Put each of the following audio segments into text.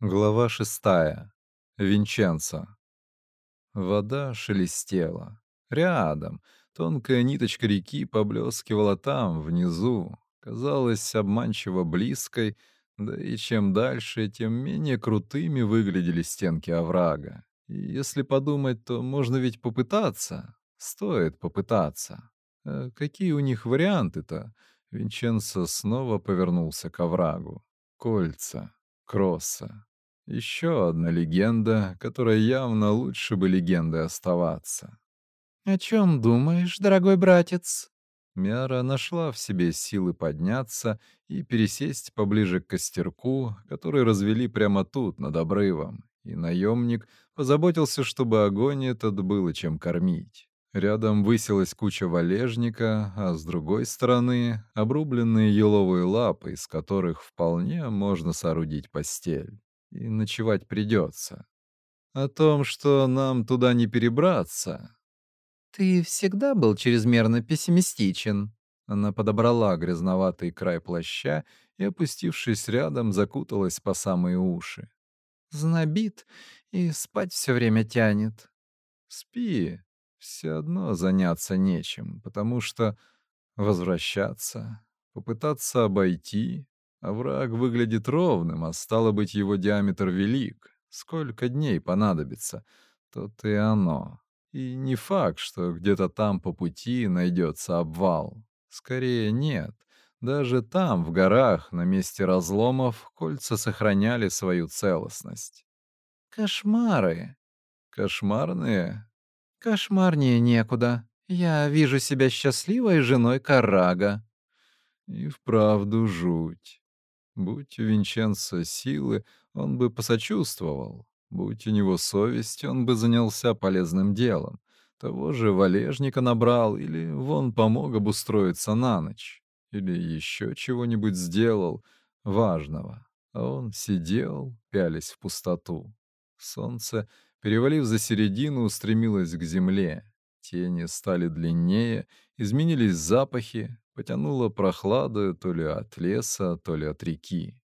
Глава шестая. Винченцо. Вода шелестела. Рядом. Тонкая ниточка реки поблескивала там, внизу. Казалась обманчиво близкой, да и чем дальше, тем менее крутыми выглядели стенки оврага. И если подумать, то можно ведь попытаться. Стоит попытаться. А какие у них варианты-то? Винченцо снова повернулся к оврагу. Кольца. Кросса. Еще одна легенда, которая явно лучше бы легендой оставаться. «О чем думаешь, дорогой братец?» Мяра нашла в себе силы подняться и пересесть поближе к костерку, который развели прямо тут, над обрывом, и наемник позаботился, чтобы огонь этот было чем кормить. Рядом высилась куча валежника, а с другой стороны — обрубленные еловые лапы, из которых вполне можно соорудить постель и ночевать придется. О том, что нам туда не перебраться. Ты всегда был чрезмерно пессимистичен. Она подобрала грязноватый край плаща и, опустившись рядом, закуталась по самые уши. Знобит и спать все время тянет. Спи. Все одно заняться нечем, потому что возвращаться, попытаться обойти, Овраг выглядит ровным, а стало быть, его диаметр велик. Сколько дней понадобится, то и оно. И не факт, что где-то там по пути найдется обвал. Скорее нет. Даже там, в горах, на месте разломов, кольца сохраняли свою целостность. Кошмары. Кошмарные? Кошмарнее некуда. Я вижу себя счастливой женой Карага. И вправду жуть. Будь у Винченца силы, он бы посочувствовал. Будь у него совесть, он бы занялся полезным делом. Того же валежника набрал или вон помог обустроиться на ночь. Или еще чего-нибудь сделал важного. А он сидел, пялясь в пустоту. Солнце, перевалив за середину, устремилось к земле. Тени стали длиннее, изменились запахи, потянуло прохладою то ли от леса, то ли от реки.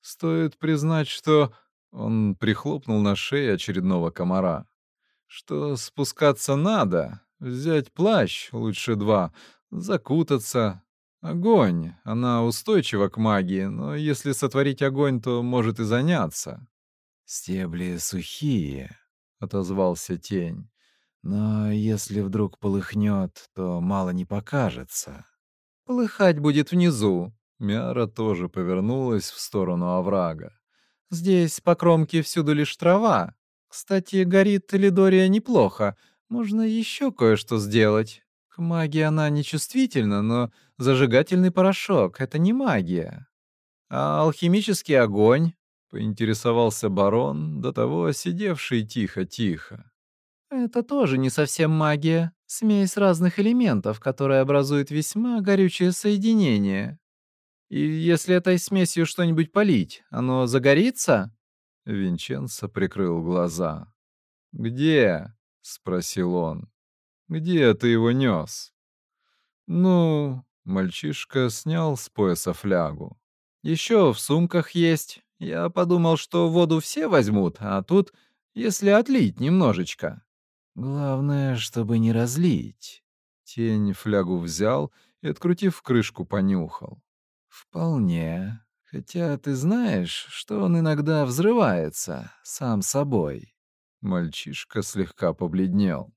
Стоит признать, что он прихлопнул на шее очередного комара. Что спускаться надо, взять плащ, лучше два, закутаться. Огонь, она устойчива к магии, но если сотворить огонь, то может и заняться. «Стебли сухие», — отозвался тень. «Но если вдруг полыхнет, то мало не покажется». Полыхать будет внизу. Мяра тоже повернулась в сторону оврага. Здесь по кромке всюду лишь трава. Кстати, горит Лидория неплохо. Можно еще кое-что сделать. К магии она нечувствительна, но зажигательный порошок — это не магия. А алхимический огонь? Поинтересовался барон, до того сидевший тихо-тихо. Это тоже не совсем магия. Смесь разных элементов, которые образуют весьма горючее соединение. И если этой смесью что-нибудь полить, оно загорится?» Винченцо прикрыл глаза. «Где?» — спросил он. «Где ты его нес?» «Ну...» — мальчишка снял с пояса флягу. «Еще в сумках есть. Я подумал, что воду все возьмут, а тут, если отлить немножечко». Главное, чтобы не разлить. Тень флягу взял и, открутив крышку, понюхал. Вполне. Хотя ты знаешь, что он иногда взрывается сам собой. Мальчишка слегка побледнел.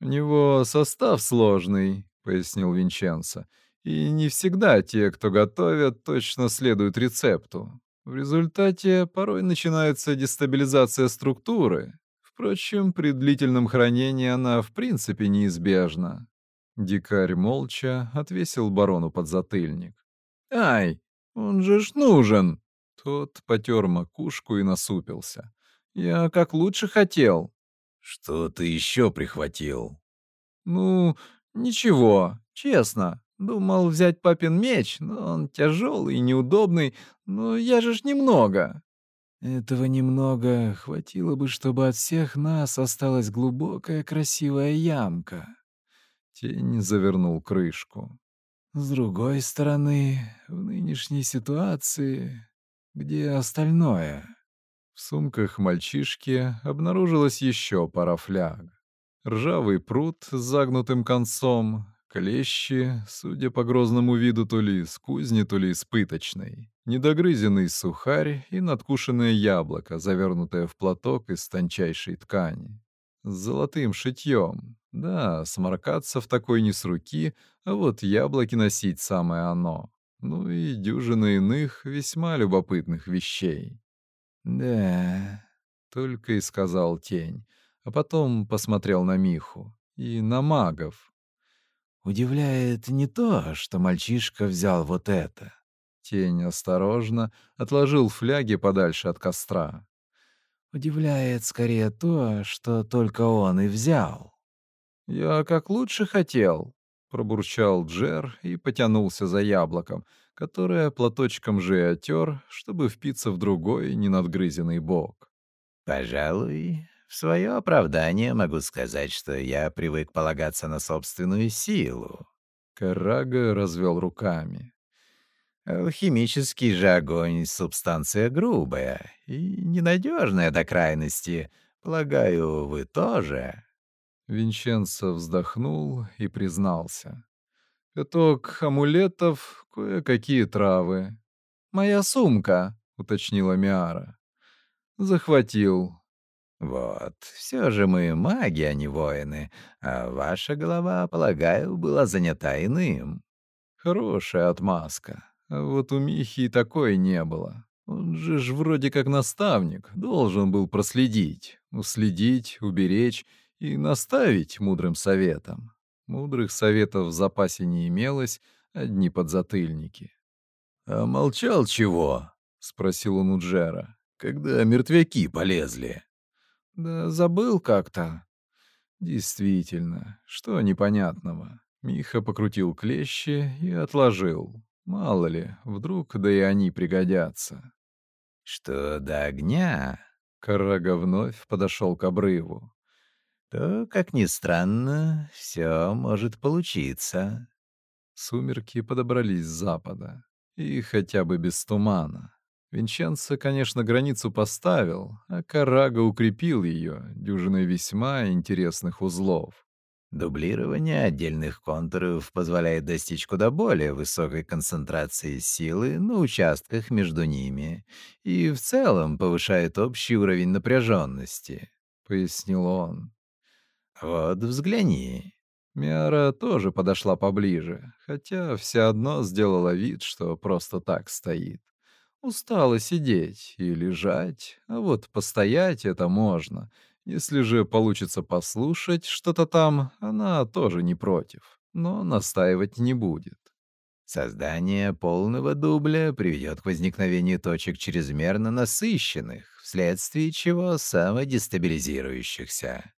«У него состав сложный», — пояснил Винченцо. «И не всегда те, кто готовят, точно следуют рецепту. В результате порой начинается дестабилизация структуры, Впрочем, при длительном хранении она в принципе неизбежна. Дикарь молча отвесил барону подзатыльник. «Ай, он же ж нужен!» Тот потер макушку и насупился. «Я как лучше хотел». «Что ты еще прихватил?» «Ну, ничего, честно. Думал взять папин меч, но он тяжелый и неудобный, но я же ж немного. Этого немного хватило бы, чтобы от всех нас осталась глубокая красивая ямка. Тень завернул крышку. С другой стороны, в нынешней ситуации, где остальное? В сумках мальчишки обнаружилась еще пара фляг. Ржавый пруд с загнутым концом, клещи, судя по грозному виду, то ли с кузни, то ли из пыточной, недогрызенный сухарь и надкушенное яблоко, завернутое в платок из тончайшей ткани. С золотым шитьем. Да, сморкаться в такой не с руки, а вот яблоки носить самое оно. Ну и дюжина иных весьма любопытных вещей. «Да», — только и сказал тень, а потом посмотрел на Миху и на магов. «Удивляет не то, что мальчишка взял вот это». Тень осторожно отложил фляги подальше от костра. «Удивляет скорее то, что только он и взял». «Я как лучше хотел», — пробурчал Джер и потянулся за яблоком, которое платочком же и отер, чтобы впиться в другой ненадгрызенный бок. «Пожалуй, в свое оправдание могу сказать, что я привык полагаться на собственную силу». Карага развел руками. Химический же огонь — субстанция грубая и ненадежная до крайности. Полагаю, вы тоже. Винченцо вздохнул и признался. «Пяток амулетов, кое-какие травы». «Моя сумка», — уточнила Миара. «Захватил». «Вот, все же мы маги, а не воины, а ваша голова, полагаю, была занята иным». «Хорошая отмазка. А вот у Михи и такой не было. Он же ж вроде как наставник, должен был проследить, уследить, уберечь и наставить мудрым советом. Мудрых советов в запасе не имелось, одни подзатыльники. «А молчал чего?» — спросил он у Джера. «Когда мертвяки полезли?» «Да забыл как-то». «Действительно, что непонятного?» Миха покрутил клещи и отложил. Мало ли, вдруг да и они пригодятся. «Что до огня?» Карага вновь подошел к обрыву то, как ни странно, все может получиться. Сумерки подобрались с запада, и хотя бы без тумана. Винченцо, конечно, границу поставил, а Карага укрепил ее дюжиной весьма интересных узлов. Дублирование отдельных контуров позволяет достичь куда более высокой концентрации силы на участках между ними и в целом повышает общий уровень напряженности, — пояснил он. Вот взгляни. Миара тоже подошла поближе, хотя все одно сделала вид, что просто так стоит. Устала сидеть и лежать, а вот постоять это можно. Если же получится послушать что-то там, она тоже не против, но настаивать не будет. Создание полного дубля приведет к возникновению точек чрезмерно насыщенных, вследствие чего самодестабилизирующихся.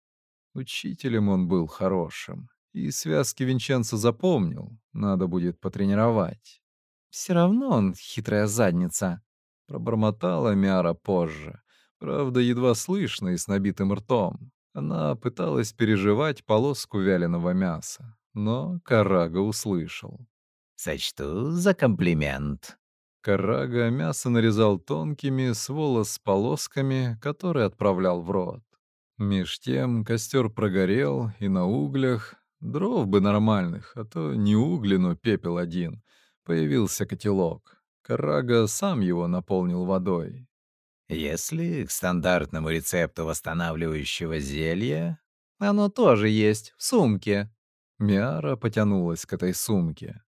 Учителем он был хорошим, и связки Винченцо запомнил, надо будет потренировать. «Все равно он хитрая задница», — пробормотала Мяра позже, правда, едва слышно и с набитым ртом. Она пыталась переживать полоску вяленого мяса, но Карага услышал. «Сочту за комплимент». Карага мясо нарезал тонкими с волос полосками, которые отправлял в рот. Меж тем костер прогорел, и на углях, дров бы нормальных, а то не угли, но пепел один, появился котелок. Карага сам его наполнил водой. Если к стандартному рецепту восстанавливающего зелья... Оно тоже есть, в сумке. Миара потянулась к этой сумке.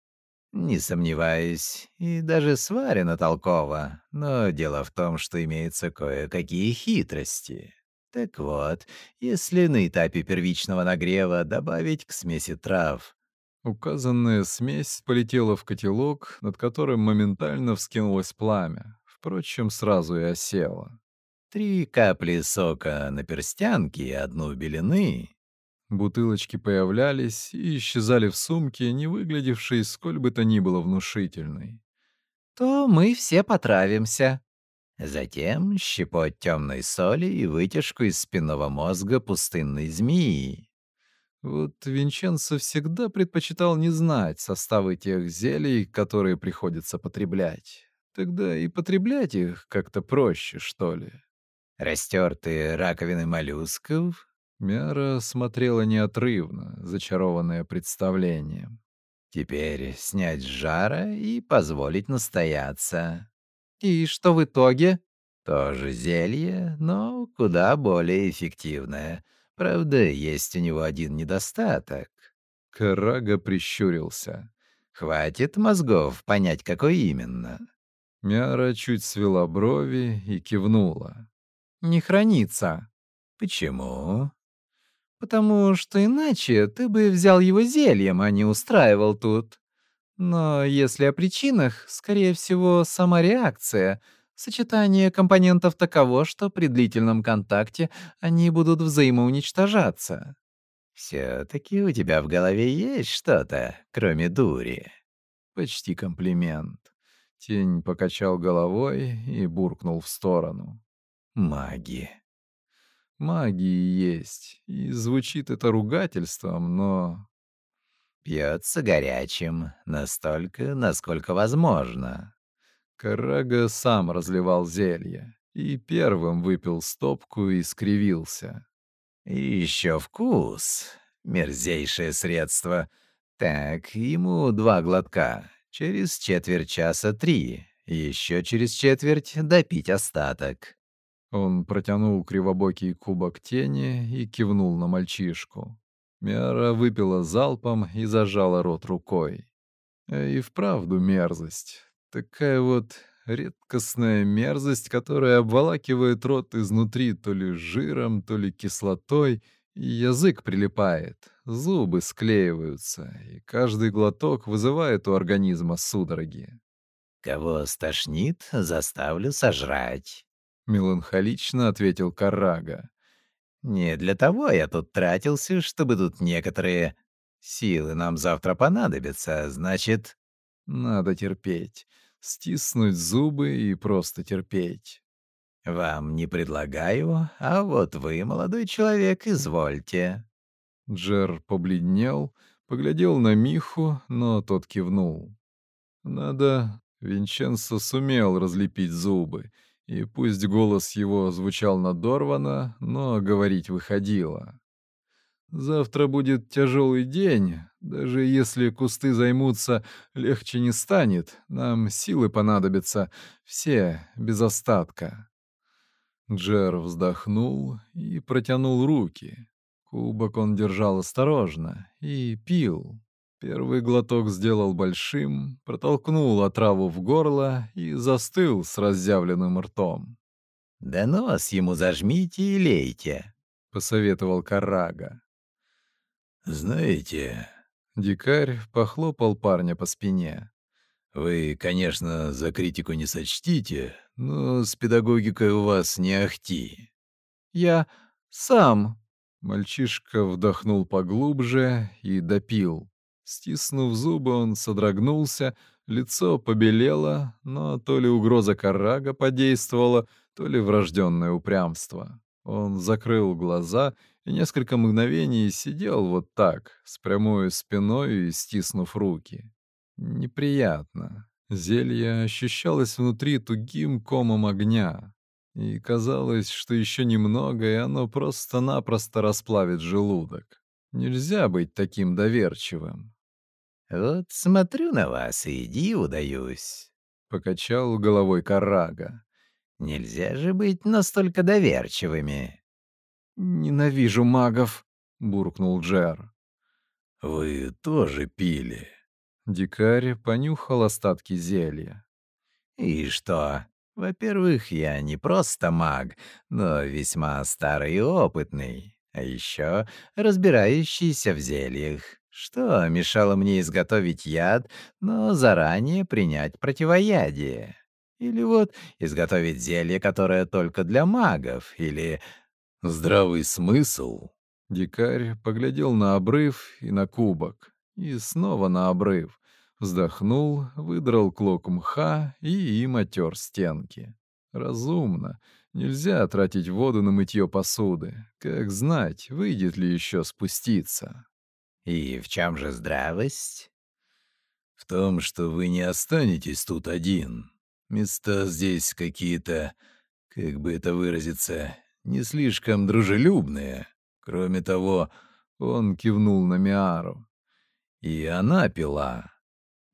Не сомневаюсь, и даже сварено толково, но дело в том, что имеются кое-какие хитрости. Так вот, если на этапе первичного нагрева добавить к смеси трав... Указанная смесь полетела в котелок, над которым моментально вскинулось пламя. Впрочем, сразу и осела. Три капли сока на перстянке и одну белины. Бутылочки появлялись и исчезали в сумке, не выглядевшей сколь бы то ни было внушительной. «То мы все потравимся», Затем щепоть темной соли и вытяжку из спинного мозга пустынной змеи. Вот Винченцо всегда предпочитал не знать составы тех зелий, которые приходится потреблять. Тогда и потреблять их как-то проще, что ли. Растертые раковины моллюсков?» Мяра смотрела неотрывно, зачарованная представлением. «Теперь снять с жара и позволить настояться». «И что в итоге?» «Тоже зелье, но куда более эффективное. Правда, есть у него один недостаток». Карага прищурился. «Хватит мозгов понять, какой именно». Мяра чуть свела брови и кивнула. «Не хранится». «Почему?» «Потому что иначе ты бы взял его зельем, а не устраивал тут. Но если о причинах, скорее всего, сама реакция. Сочетание компонентов таково, что при длительном контакте они будут взаимоуничтожаться». «Все-таки у тебя в голове есть что-то, кроме дури?» Почти комплимент. Тень покачал головой и буркнул в сторону. «Маги». Магии есть, и звучит это ругательством, но... Пьется горячим, настолько, насколько возможно. Карага сам разливал зелье и первым выпил стопку и скривился. И еще вкус. Мерзейшее средство. Так, ему два глотка. Через четверть часа три. Еще через четверть допить остаток. Он протянул кривобокий кубок тени и кивнул на мальчишку. Мяра выпила залпом и зажала рот рукой. И вправду мерзость. Такая вот редкостная мерзость, которая обволакивает рот изнутри то ли жиром, то ли кислотой, язык прилипает, зубы склеиваются, и каждый глоток вызывает у организма судороги. «Кого стошнит, заставлю сожрать», — меланхолично ответил Карага. «Не для того я тут тратился, чтобы тут некоторые силы нам завтра понадобятся, значит...» «Надо терпеть, стиснуть зубы и просто терпеть». «Вам не предлагаю, а вот вы, молодой человек, извольте». Джер побледнел, поглядел на Миху, но тот кивнул. «Надо...» Винченцо сумел разлепить зубы, и пусть голос его звучал надорвано, но говорить выходило. «Завтра будет тяжелый день. Даже если кусты займутся, легче не станет. Нам силы понадобятся. Все, без остатка». Джер вздохнул и протянул руки. Кубок он держал осторожно и пил. Первый глоток сделал большим, протолкнул отраву в горло и застыл с разъявленным ртом. «Да нос ему зажмите и лейте», — посоветовал Карага. «Знаете...» — дикарь похлопал парня по спине. «Вы, конечно, за критику не сочтите, но с педагогикой у вас не ахти». «Я сам...» Мальчишка вдохнул поглубже и допил. Стиснув зубы, он содрогнулся, лицо побелело, но то ли угроза Карага подействовала, то ли врожденное упрямство. Он закрыл глаза и несколько мгновений сидел вот так, с прямой спиной и стиснув руки. Неприятно. Зелье ощущалось внутри тугим комом огня. И казалось, что еще немного, и оно просто-напросто расплавит желудок. Нельзя быть таким доверчивым. «Вот смотрю на вас и иди удаюсь», — покачал головой Карага. «Нельзя же быть настолько доверчивыми». «Ненавижу магов», — буркнул Джер. «Вы тоже пили», Дикарь понюхал остатки зелья. «И что? Во-первых, я не просто маг, но весьма старый и опытный, а еще разбирающийся в зельях. Что мешало мне изготовить яд, но заранее принять противоядие? Или вот изготовить зелье, которое только для магов, или здравый смысл?» Дикарь поглядел на обрыв и на кубок, и снова на обрыв, Вздохнул, выдрал клок мха и им отер стенки. Разумно. Нельзя тратить воду на мытье посуды. Как знать, выйдет ли еще спуститься. «И в чем же здравость?» «В том, что вы не останетесь тут один. Места здесь какие-то как бы это выразиться, не слишком дружелюбные. Кроме того, он кивнул на Миару. И она пила.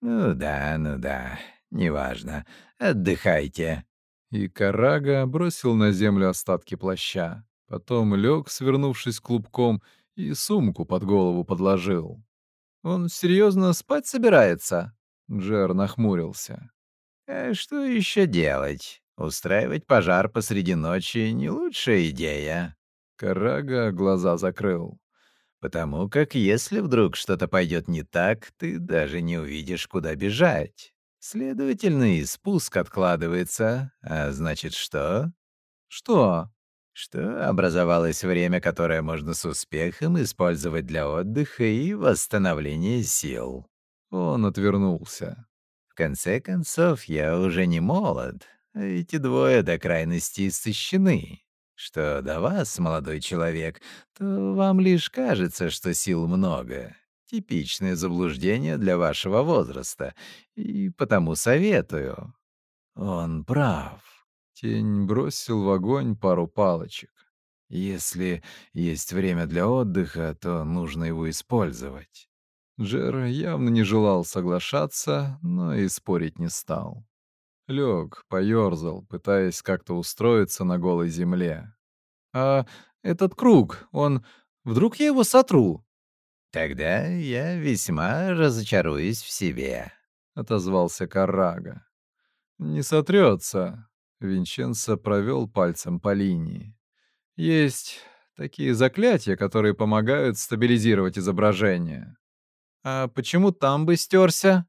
Ну да, ну да, неважно. Отдыхайте. И Карага бросил на землю остатки плаща. Потом лег, свернувшись клубком, и сумку под голову подложил. «Он серьезно спать собирается?» Джер нахмурился. «А что еще делать? Устраивать пожар посреди ночи — не лучшая идея». Карага глаза закрыл. «Потому как если вдруг что-то пойдет не так, ты даже не увидишь, куда бежать. Следовательно, и спуск откладывается. А значит, что?» «Что?» что образовалось время, которое можно с успехом использовать для отдыха и восстановления сил. Он отвернулся. В конце концов, я уже не молод, а эти двое до крайности истощены. Что до вас, молодой человек, то вам лишь кажется, что сил много. Типичное заблуждение для вашего возраста, и потому советую. Он прав. Тень бросил в огонь пару палочек. Если есть время для отдыха, то нужно его использовать. Джер явно не желал соглашаться, но и спорить не стал. Лег, поёрзал, пытаясь как-то устроиться на голой земле. «А этот круг, он... Вдруг я его сотру?» «Тогда я весьма разочаруюсь в себе», — отозвался Карага. «Не сотрется. Винченцо провел пальцем по линии. Есть такие заклятия, которые помогают стабилизировать изображение. А почему там бы стерся?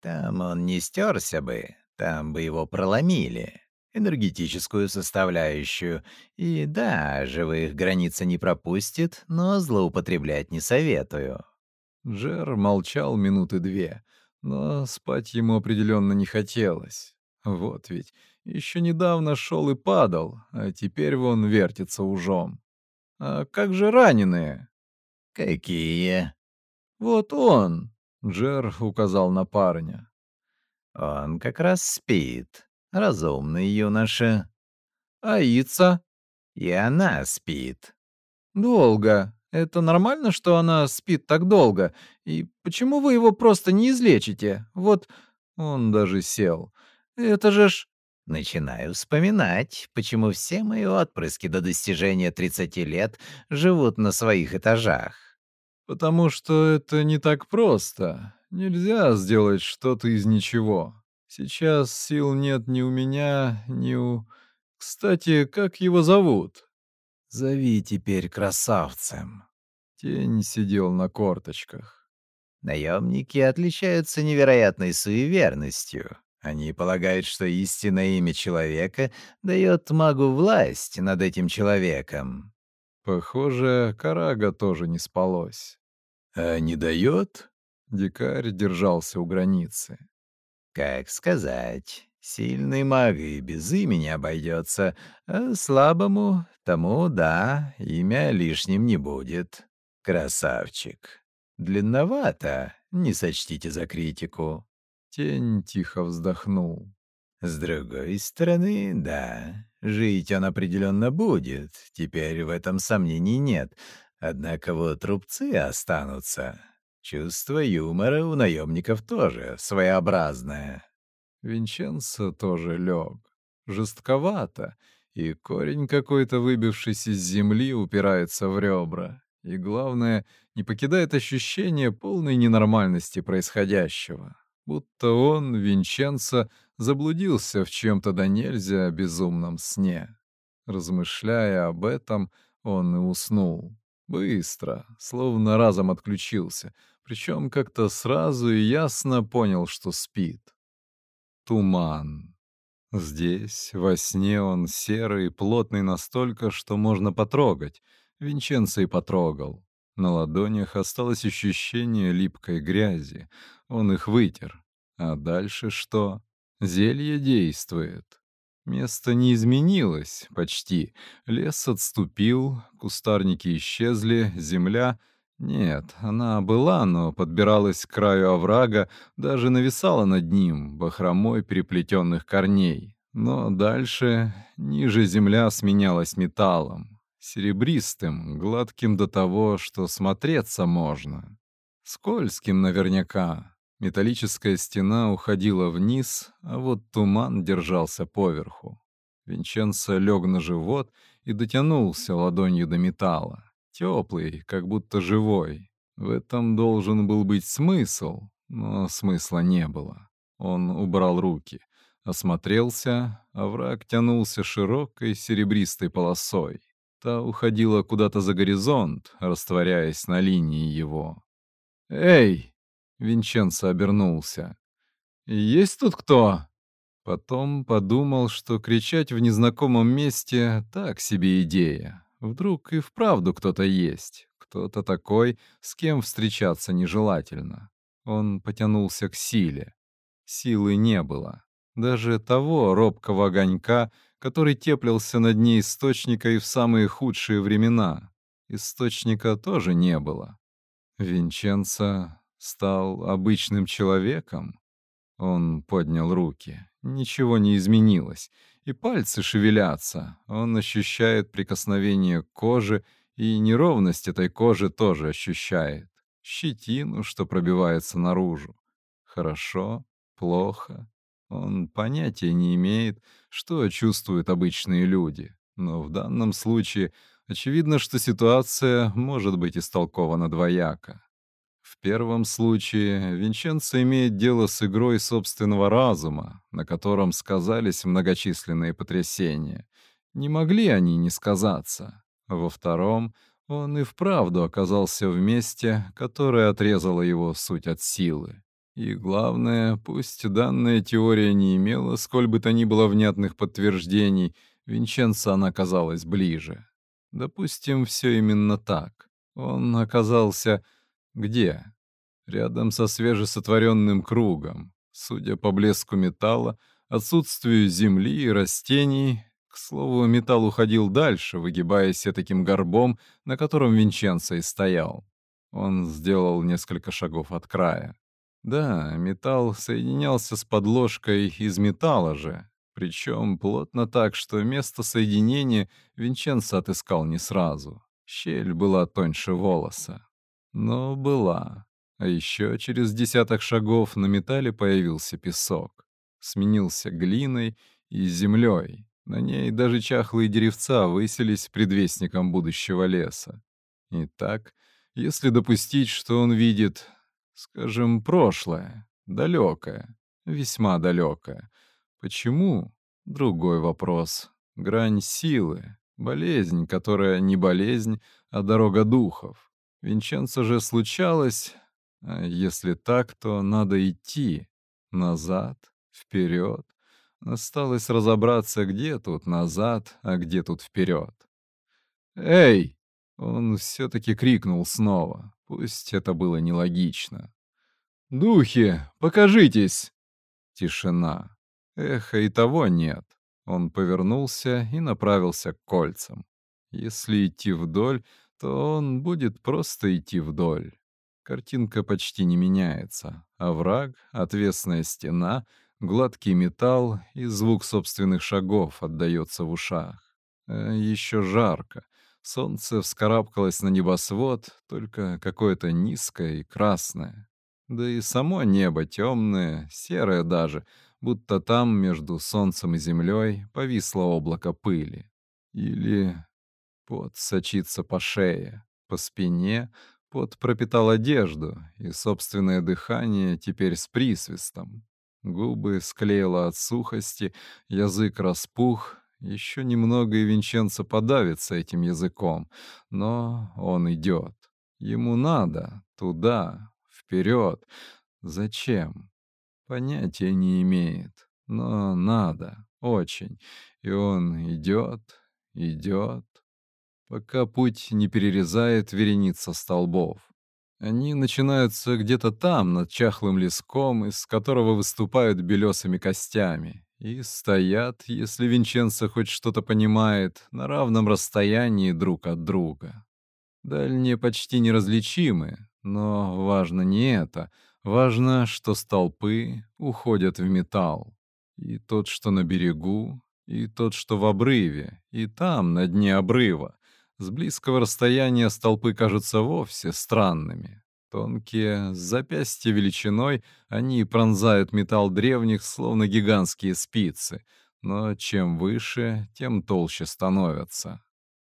Там он не стерся бы, там бы его проломили. Энергетическую составляющую. И да, живых границы не пропустит, но злоупотреблять не советую. Джер молчал минуты две, но спать ему определенно не хотелось. Вот ведь еще недавно шел и падал, а теперь вон вертится ужом. А как же раненые? Какие? Вот он, Джер указал на парня. Он как раз спит. Разумный юноша. А Ица? И она спит. Долго. Это нормально, что она спит так долго? И почему вы его просто не излечите? Вот он даже сел. Это же ж... Начинаю вспоминать, почему все мои отпрыски до достижения 30 лет живут на своих этажах. Потому что это не так просто. Нельзя сделать что-то из ничего. Сейчас сил нет ни у меня, ни у... Кстати, как его зовут? Зови теперь красавцем. Тень сидел на корточках. Наемники отличаются невероятной суеверностью. Они полагают, что истинное имя человека дает магу власть над этим человеком. Похоже, Карага тоже не спалось. А не дает? Дикарь держался у границы. Как сказать? Сильный маг и без имени обойдется, а слабому тому, да, имя лишним не будет. Красавчик. Длинновато, не сочтите за критику. Тень тихо вздохнул. С другой стороны, да, жить он определенно будет, теперь в этом сомнений нет. Однако вот рубцы останутся. Чувство юмора у наемников тоже своеобразное. Винченцо тоже лег. Жестковато, и корень какой-то, выбившись из земли, упирается в ребра. И главное, не покидает ощущение полной ненормальности происходящего будто он, Винченцо, заблудился в чем-то да нельзя безумном сне. Размышляя об этом, он и уснул. Быстро, словно разом отключился, причем как-то сразу и ясно понял, что спит. Туман. Здесь, во сне, он серый плотный настолько, что можно потрогать. Винченцо и потрогал. На ладонях осталось ощущение липкой грязи. Он их вытер. А дальше что? Зелье действует. Место не изменилось почти. Лес отступил, кустарники исчезли, земля... Нет, она была, но подбиралась к краю оврага, даже нависала над ним, бахромой переплетенных корней. Но дальше ниже земля сменялась металлом, серебристым, гладким до того, что смотреться можно. Скользким наверняка. Металлическая стена уходила вниз, а вот туман держался поверху. Винченцо лег на живот и дотянулся ладонью до металла. Теплый, как будто живой. В этом должен был быть смысл, но смысла не было. Он убрал руки, осмотрелся, а враг тянулся широкой серебристой полосой. Та уходила куда-то за горизонт, растворяясь на линии его. «Эй!» — Винченцо обернулся. «Есть тут кто?» Потом подумал, что кричать в незнакомом месте — так себе идея. Вдруг и вправду кто-то есть, кто-то такой, с кем встречаться нежелательно. Он потянулся к силе. Силы не было. Даже того робкого огонька, который теплился на дне источника и в самые худшие времена. Источника тоже не было. Винченцо стал обычным человеком. Он поднял руки. Ничего не изменилось. И пальцы шевелятся. Он ощущает прикосновение кожи, и неровность этой кожи тоже ощущает. Щетину, что пробивается наружу. Хорошо, плохо. Он понятия не имеет, что чувствуют обычные люди. Но в данном случае очевидно, что ситуация может быть истолкована двояко. Первом случае Винченцо имеет дело с игрой собственного разума, на котором сказались многочисленные потрясения. Не могли они не сказаться. Во втором он и вправду оказался в месте, которое отрезало его суть от силы. И главное, пусть данная теория не имела сколь бы то ни было внятных подтверждений, Винченцо она оказалась ближе. Допустим, все именно так. Он оказался где? Рядом со свежесотворенным кругом. Судя по блеску металла, отсутствию земли и растений, к слову, металл уходил дальше, выгибаясь таким горбом, на котором Винченцо и стоял. Он сделал несколько шагов от края. Да, металл соединялся с подложкой из металла же, причем плотно так, что место соединения Винченцо отыскал не сразу. Щель была тоньше волоса. Но была. А еще через десяток шагов на металле появился песок. Сменился глиной и землей. На ней даже чахлые деревца выселись предвестником будущего леса. Итак, если допустить, что он видит, скажем, прошлое, далекое, весьма далекое, почему? Другой вопрос. Грань силы, болезнь, которая не болезнь, а дорога духов. Винченцо же случалось, если так, то надо идти. Назад, вперед. Осталось разобраться, где тут назад, а где тут вперед. «Эй!» — он все-таки крикнул снова, пусть это было нелогично. «Духи, покажитесь!» Тишина. Эха и того нет. Он повернулся и направился к кольцам. Если идти вдоль, то он будет просто идти вдоль. Картинка почти не меняется. Овраг, отвесная стена, гладкий металл и звук собственных шагов отдаётся в ушах. А ещё жарко. Солнце вскарабкалось на небосвод, только какое-то низкое и красное. Да и само небо тёмное, серое даже, будто там между солнцем и землёй повисло облако пыли. Или Пот сочится по шее, по спине, пот пропитал одежду, и собственное дыхание теперь с присвистом. Губы склеило от сухости, язык распух, еще немного и Винченцо подавится этим языком, но он идет. Ему надо, туда, вперед. Зачем? Понятия не имеет, но надо, очень. И он идет, идет, пока путь не перерезает вереница столбов. Они начинаются где-то там, над чахлым леском, из которого выступают белесыми костями, и стоят, если Винченцо хоть что-то понимает, на равном расстоянии друг от друга. Дальние почти неразличимы, но важно не это. Важно, что столпы уходят в металл. И тот, что на берегу, и тот, что в обрыве, и там, на дне обрыва. С близкого расстояния столпы кажутся вовсе странными. Тонкие, с запястья величиной, они пронзают металл древних, словно гигантские спицы. Но чем выше, тем толще становятся.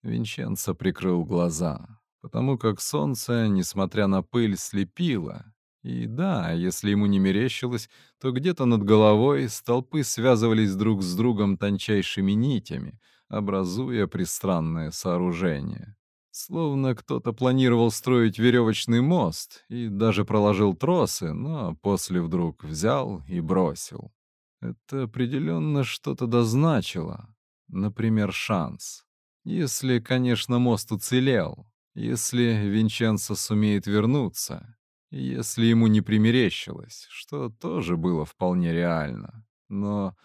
Винченцо прикрыл глаза, потому как солнце, несмотря на пыль, слепило. И да, если ему не мерещилось, то где-то над головой столпы связывались друг с другом тончайшими нитями, образуя пристранное сооружение. Словно кто-то планировал строить веревочный мост и даже проложил тросы, но после вдруг взял и бросил. Это определенно что-то дозначило. Например, шанс. Если, конечно, мост уцелел. Если Винченцо сумеет вернуться. Если ему не примерещилось, что тоже было вполне реально. Но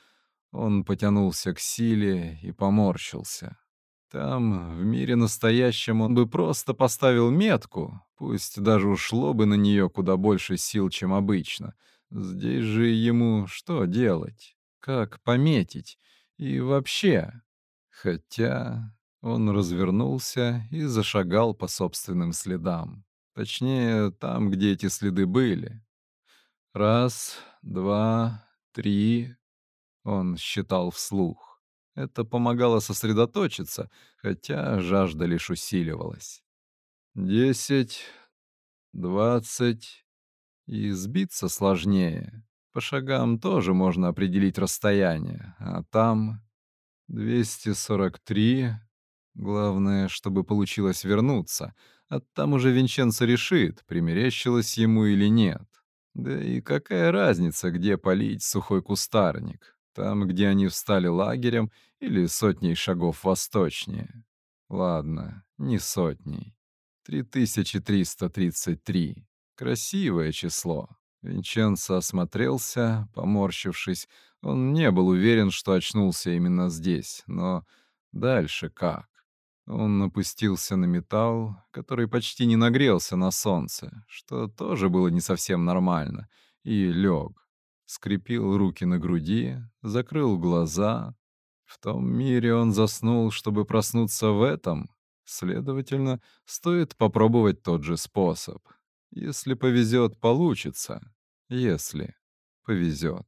он потянулся к силе и поморщился. Там, в мире настоящем, он бы просто поставил метку, пусть даже ушло бы на нее куда больше сил, чем обычно. Здесь же ему что делать? Как пометить? И вообще... Хотя он развернулся и зашагал по собственным следам. Точнее, там, где эти следы были. Раз, два, три... Он считал вслух. Это помогало сосредоточиться, хотя жажда лишь усиливалась. Десять, двадцать... И сбиться сложнее. По шагам тоже можно определить расстояние, а там... 243. Главное, чтобы получилось вернуться, а там уже Винченцо решит, примерещилось ему или нет. Да и какая разница, где полить сухой кустарник? Там, где они встали лагерем, или сотней шагов восточнее. Ладно, не сотней. 3333. Красивое число. Винченцо осмотрелся, поморщившись. Он не был уверен, что очнулся именно здесь, но дальше как? Он опустился на металл, который почти не нагрелся на солнце, что тоже было не совсем нормально, и лег. Скрепил руки на груди, закрыл глаза, в том мире он заснул, чтобы проснуться в этом. Следовательно, стоит попробовать тот же способ. Если повезет, получится. Если повезет.